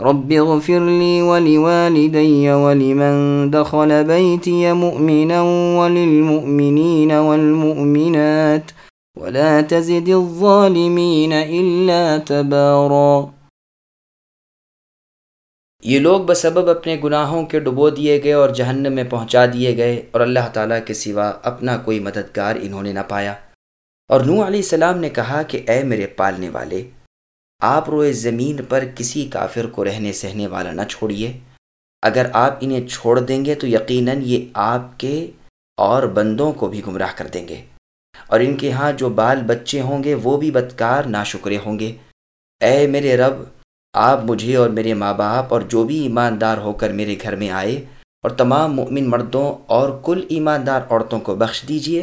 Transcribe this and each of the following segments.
رب اغفر لي ولوالدي ولمن دخل بيتي مؤمنا وللمؤمنين والمؤمنات ولا تزد الظالمين إلا تبارا۔ یہ لوگ بسبب اپنے گناہوں کے ڈبو دیے گئے اور جہنم میں پہنچا دیے گئے اور اللہ تعالیٰ کے سوا اپنا کوئی مددگار انہوں نے نہ پایا۔ اور نوح علیہ السلام نے کہا کہ اے میرے پالنے والے آپ روئے زمین پر کسی کافر کو رہنے سہنے والا نہ چھوڑیے۔ اگر آپ انہیں چھوڑ دیں گے تو یقیناً یہ آپ کے اور بندوں کو بھی گمراہ کر دیں گے۔ اور ان کے ہاں جو بال بچے ہوں گے وہ بھی بدکار ناشکرے ہوں گے۔ اے میرے رب، آپ مجھے اور میرے ماں باپ اور جو بھی ایماندار ہو کر میرے گھر میں آئے اور تمام مؤمن مردوں اور کل ایماندار عورتوں کو بخش دیجیے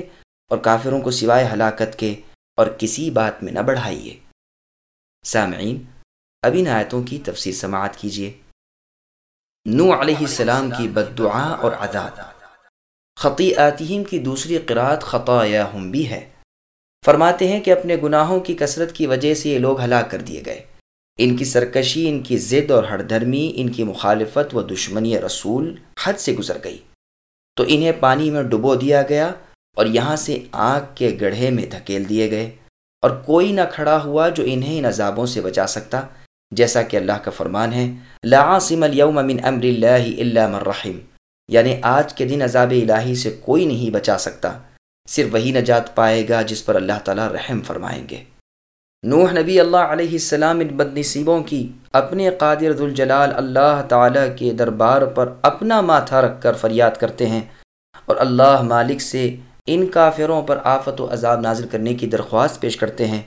اور کافروں کو سوائے ہلاکت کے اور کسی بات میں نہ بڑھائیے۔ سامعین اب ان آیتوں کی تفسیر سماعت کیجیے۔ نو علیہ السلام کی بد دعا اور عذاب۔ خطی آتیم کی دوسری قرآت خطا بھی ہے۔ فرماتے ہیں کہ اپنے گناہوں کی کثرت کی وجہ سے یہ لوگ ہلاک کر دیے گئے۔ ان کی سرکشی، ان کی ضد اور ہر دھرمی ان کی مخالفت و دشمنی رسول حد سے گزر گئی۔ تو انہیں پانی میں ڈبو دیا گیا اور یہاں سے آنکھ کے گڑھے میں دھکیل دیے گئے۔ اور کوئی نہ کھڑا ہوا جو انہیں ان عذابوں سے بچا سکتا، جیسا کہ اللہ کا فرمان ہے لعاصم اليوم من امر اللہ الا من رحم یعنی آج کے دن عذاب الہی سے کوئی نہیں بچا سکتا، صرف وہی نجات پائے گا جس پر اللہ تعالیٰ رحم فرمائیں گے۔ نوح نبی اللہ علیہ السلام ان بد نصیبوں کی اپنے قادر ذوالجلال اللہ تعالیٰ کے دربار پر اپنا ماتھا رکھ کر فریاد کرتے ہیں اور اللہ مالک سے ان کافروں پر آفت و عذاب نازل کرنے کی درخواست پیش کرتے ہیں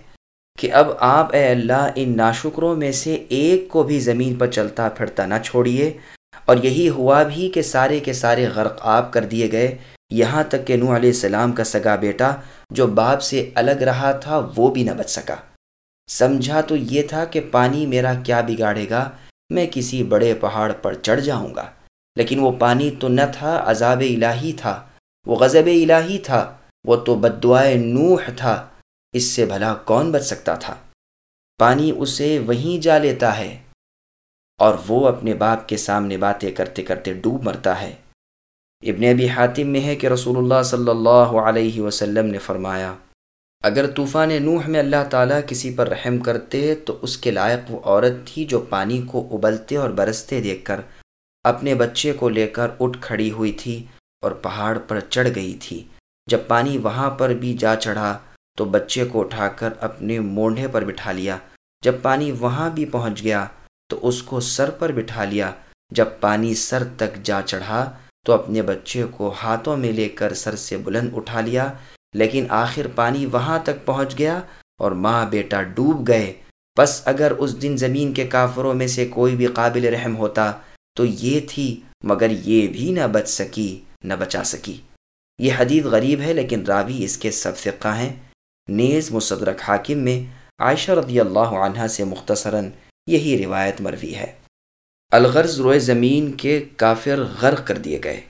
کہ اب آپ اے اللہ ان ناشکروں میں سے ایک کو بھی زمین پر چلتا پھرتا نہ چھوڑیے۔ اور یہی ہوا بھی کہ سارے کے سارے غرق آپ کر دیے گئے۔ یہاں تک کہ نوح علیہ السلام کا سگا بیٹا جو باپ سے الگ رہا تھا وہ بھی نہ بچ سکا۔ سمجھا تو یہ تھا کہ پانی میرا کیا بگاڑے گا، میں کسی بڑے پہاڑ پر چڑھ جاؤں گا۔ لیکن وہ پانی تو نہ تھا، عذاب الہی تھا۔ وہ غضب الہی تھا، وہ تو بدعائے نوح تھا، اس سے بھلا کون بچ سکتا تھا؟ پانی اسے وہیں جا لیتا ہے اور وہ اپنے باپ کے سامنے باتیں کرتے کرتے ڈوب مرتا ہے۔ ابن ابی حاتم میں ہے کہ رسول اللہ صلی اللہ علیہ وسلم نے فرمایا، اگر طوفان نوح میں اللہ تعالیٰ کسی پر رحم کرتے تو اس کے لائق وہ عورت تھی جو پانی کو ابلتے اور برستے دیکھ کر اپنے بچے کو لے کر اٹھ کھڑی ہوئی تھی۔ اور پہاڑ پر چڑھ گئی تھی۔ جب پانی وہاں پر بھی جا چڑھا تو بچے کو اٹھا کر اپنے مونڈھے پر بٹھا لیا۔ جب پانی وہاں بھی پہنچ گیا تو اس کو سر پر بٹھا لیا۔ جب پانی سر تک جا چڑھا تو اپنے بچے کو ہاتھوں میں لے کر سر سے بلند اٹھا لیا۔ لیکن آخر پانی وہاں تک پہنچ گیا اور ماں بیٹا ڈوب گئے۔ بس اگر اس دن زمین کے کافروں میں سے کوئی بھی قابل رحم ہوتا تو یہ تھی، مگر یہ بھی نہ بچ سکی۔ نہ بچا سکی۔ یہ حدیث غریب ہے، لیکن راوی اس کے سب فقہ ہیں۔ نیز مصدرک حاکم میں عائشہ رضی اللہ عنہ سے مختصراً یہی روایت مروی ہے۔ الغرض روئے زمین کے کافر غرق کر دیے گئے۔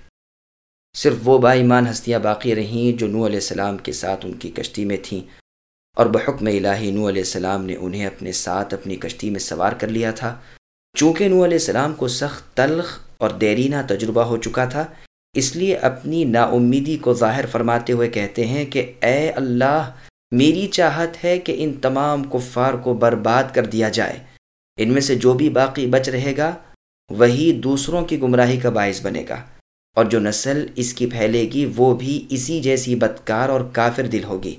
صرف وہ با ایمان ہستیاں باقی رہیں جو نو علیہ السلام کے ساتھ ان کی کشتی میں تھیں، اور بحکم الہی نو علیہ السلام نے انہیں اپنے ساتھ اپنی کشتی میں سوار کر لیا تھا۔ چونکہ نو علیہ السلام کو سخت تلخ اور دیرینہ تجربہ ہو چکا تھا اس لیے اپنی نا امیدی کو ظاہر فرماتے ہوئے کہتے ہیں کہ اے اللہ، میری چاہت ہے کہ ان تمام کفار کو برباد کر دیا جائے۔ ان میں سے جو بھی باقی بچ رہے گا، وہی دوسروں کی گمراہی کا باعث بنے گا۔ اور جو نسل اس کی پھیلے گی، وہ بھی اسی جیسی بدکار اور کافر دل ہوگی۔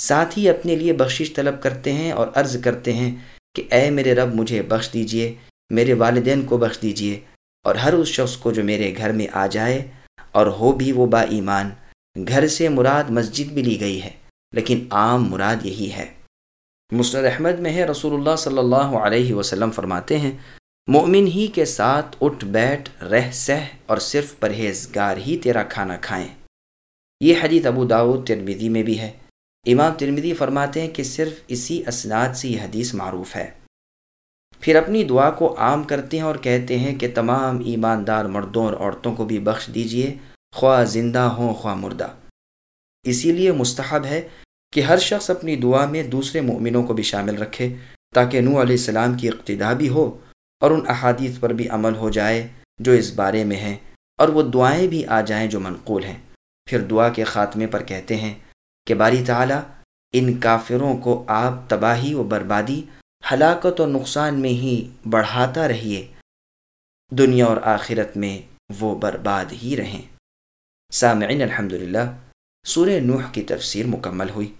ساتھ ہی اپنے لیے بخشش طلب کرتے ہیں اور عرض کرتے ہیں کہ اے میرے رب، مجھے بخش دیجیے، میرے والدین کو بخش دیجیے۔ اور ہر اس شخص کو جو میرے گھر میں آ جائے اور ہو بھی وہ با ایمان، گھر سے مراد مسجد بھی لی گئی ہے، لیکن عام مراد یہی ہے۔ مسند احمد میں ہے، رسول اللہ صلی اللہ علیہ وسلم فرماتے ہیں، مومن ہی کے ساتھ اٹھ بیٹھ، رہ سہ اور صرف پرہیزگار ہی تیرا کھانا کھائیں۔ یہ حدیث ابو داود ترمیدی میں بھی ہے۔ امام ترمیدی فرماتے ہیں کہ صرف اسی اسناد سے یہ حدیث معروف ہے۔ پھر اپنی دعا کو عام کرتے ہیں اور کہتے ہیں کہ تمام ایماندار مردوں اور عورتوں کو بھی بخش دیجیے، خواہ زندہ ہوں، خواہ مردہ۔ اسی لیے مستحب ہے کہ ہر شخص اپنی دعا میں دوسرے مومنوں کو بھی شامل رکھے، تاکہ نو علیہ السلام کی اقتدا بھی ہو اور ان احادیث پر بھی عمل ہو جائے جو اس بارے میں ہیں اور وہ دعائیں بھی آ جائیں جو منقول ہیں۔ پھر دعا کے خاتمے پر کہتے ہیں کہ باری تعالیٰ، ان کافروں کو آپ تباہی و بربادی ہلاکت و نقصان میں ہی بڑھاتا رہیے۔ دنیا اور آخرت میں وہ برباد ہی رہیں۔ سامعین الحمد للہ سورہ نوح کی تفسیر مکمل ہوئی۔